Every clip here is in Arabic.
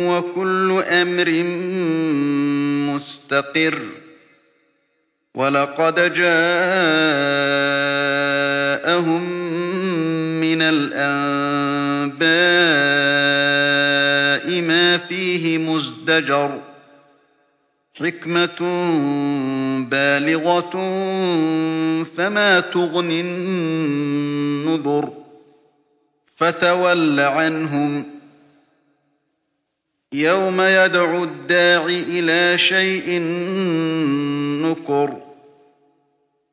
وَكُلُّ أَمْرٍ مُّسْتَقِرٌّ ۚ. وَلَقَدْ جَاءَهُم مِّنَ الْأَنبَاءِ مَا فِيهِ مُزْدَجَرٌ ۚ. حِكْمَةٌ بَالِغَةٌ ۖ فَمَا تُغْنِ النُّذُرُ. فَتَوَلَّ عَنْهُمْ ۘ يَوْمَ يَدْعُ الدَّاعِ إِلَىٰ شَيْءٍ نُّكُرٍ.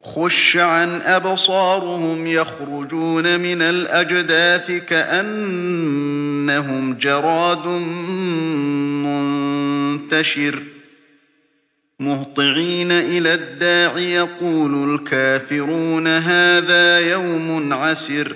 خُشَّ عَنْ أَبْصَارُهُمْ يَخْرُجُونَ مِنَ الْأَجْدَاثِ كَأَنَّهُمْ جَرَادٌ مُّنتَشِرٌ. مُّهْطِعِينَ إِلَى الدَّاعِ يَقُولُ الْكَافِرُونَ هَٰذَا يَوْمٌ عَسِرٌ.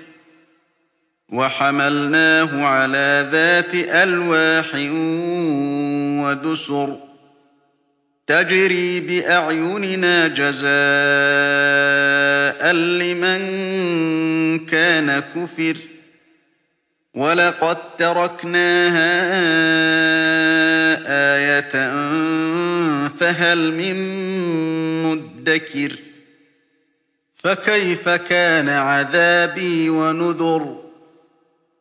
وَحَمَلْنَاهُ عَلَىٰ ذَاتِ أَلْوَاحٍ وَدُسُرٍ تَجْرِي بِأَعْيُنِنَا جَزَاءً لِّمَن كَانَ كُفِرَ وَلَقَد تَّرَكْنَاهَا آيَةً فَهَلْ مِن مُّدَّكِرٍ فَكَيْفَ كَانَ عَذَابِي وَنُذُرِ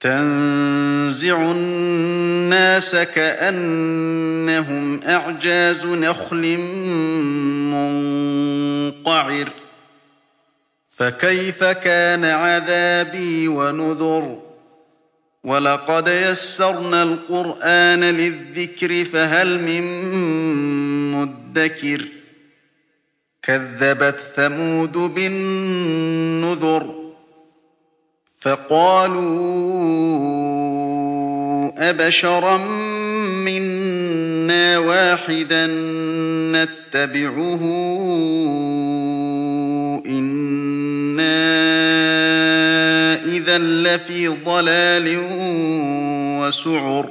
تَنزِعُ النَّاسَ كَأَنَّهُمْ أَعْجَازُ نَخْلٍ مُّنقَعِرٍ. فَكَيْفَ كَانَ عَذَابِي وَنُذُرِ؟ وَلَقَدْ يَسَّرْنَا الْقُرْآنَ لِلذِّكْرِ فَهَلْ مِن مُّدَّكِرٍ؟ كَذَّبَتْ ثَمُودُ بِالنُّذُرِ. فَقَالُوا أَبَشَرًا مِّنَّا وَاحِدًا نَّتَّبِعُهُ إِنَّا إِذًا لَّفِي ضَلَالٍ وَسُعُرٍ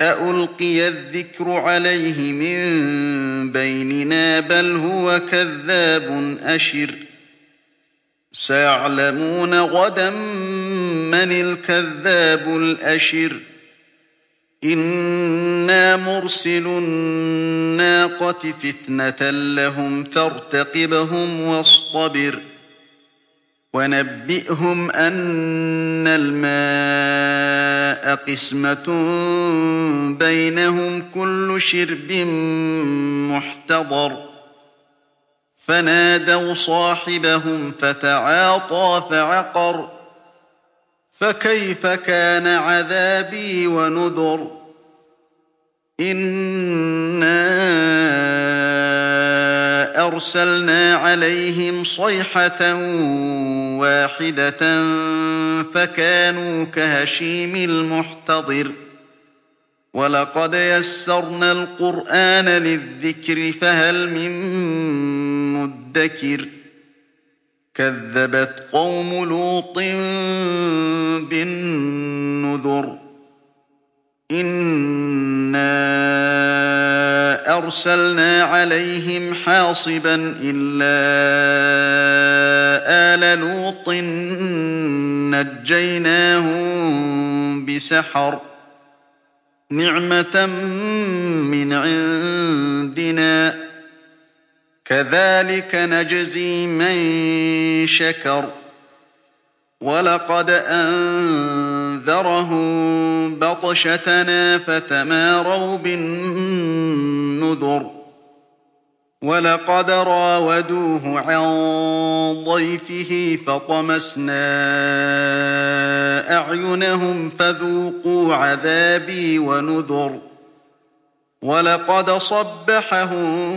أَأُلْقِيَ الذِّكْرُ عَلَيْهِ مِن بَيْنِنَا بَلْ هُوَ كَذَّابٌ أَشِرٌ سَيَعْلَمُونَ غَدًا مَّنِ الْكَذَّابُ الْأَشِرُ. إِنَّا مُرْسِلُو النَّاقَةِ فِتْنَةً لَّهُمْ فَارْتَقِبْهُمْ وَاصْطَبِرْ. وَنَبِّئْهُمْ أَنَّ الْمَاءَ قِسْمَةٌ بَيْنَهُمْ ۖ كُلُّ شِرْبٍ مُّحْتَضَرٌ. فَنَادَوْا صَاحِبَهُمْ فَتَعَاطَىٰ فَعَقَرَ فَكَيْفَ كَانَ عَذَابِي وَنُذُرِ فَأَرْسَلْنَا عَلَيْهِمْ صَيْحَةً وَاحِدَةً فَكَانُوا كَهَشِيمِ الْمُحْتَظِرِ وَلَقَدْ يَسَّرْنَا الْقُرْآنَ لِلذِّكْرِ فَهَلْ مِن مُّدَّكِرٍ كَذَّبَتْ قَوْمُ لُوطٍ بِالنُّذُرِ إِنَّا أَرْسَلْنَا عَلَيْهِمْ حَاصِبًا إِلَّا آلَ لُوطٍ نَّجَّيْنَاهُم بِسَحَرٍ نِّعْمَةً مِّنْ عِندِنَا ۚ كَذَٰلِكَ نَجْزِي مَن شَكَرَ وَلَقَدْ أَنذَرَهُم بَطْشَتَنَا فَتَمَارَوْا بِالنُّذُرِ وَلَقَدْ رَاوَدُوهُ عَن ضَيْفِهِ فَطَمَسْنَا أَعْيُنَهُمْ فَذُوقُوا عَذَابِي وَنُذُرِ وَلَقَدْ صَبَّحَهُم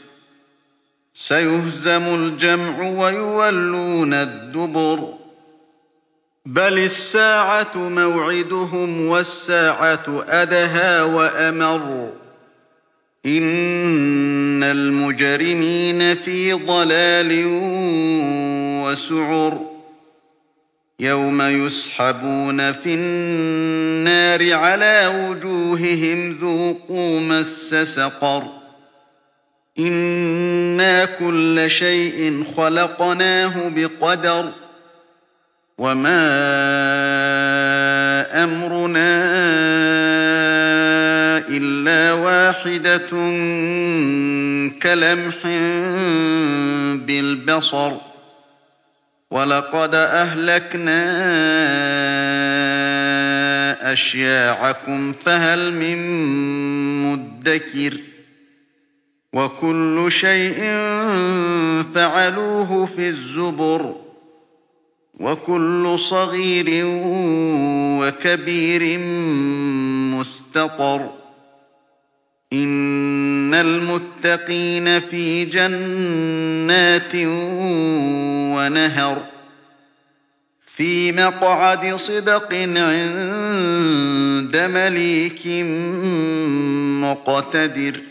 سَيُهْزَمُ الْجَمْعُ وَيُوَلُّونَ الدُّبُرَ. بَلِ السَّاعَةُ مَوْعِدُهُمْ وَالسَّاعَةُ أَدْهَىٰ وَأَمَرُّ. إِنَّ الْمُجْرِمِينَ فِي ضَلَالٍ وَسُعُرٍ. يَوْمَ يُسْحَبُونَ فِي النَّارِ عَلَىٰ وُجُوهِهِمْ ذُوقُوا مَسَّ سَقَرَ. إِنَّا كُلَّ شَيْءٍ خَلَقْنَاهُ بِقَدَرٍ وَمَا أَمْرُنَا إِلَّا وَاحِدَةٌ كَلَمْحٍ بِالْبَصَرِ وَلَقَدْ أَهْلَكْنَا أَشْيَاعَكُمْ فَهَلْ مِن مُّدَّكِرٍ وَكُلُّ شَيْءٍ فَعَلُوهُ فِي الزُّبُرِ وَكُلُّ صَغِيرٍ وَكَبِيرٍ مُّسْتَطَرٌ إِنَّ الْمُتَّقِينَ فِي جَنَّاتٍ وَنَهَرٍ فِي مَقْعَدِ صِدْقٍ عِندَ مَلِيكٍ مُّقْتَدِرٍ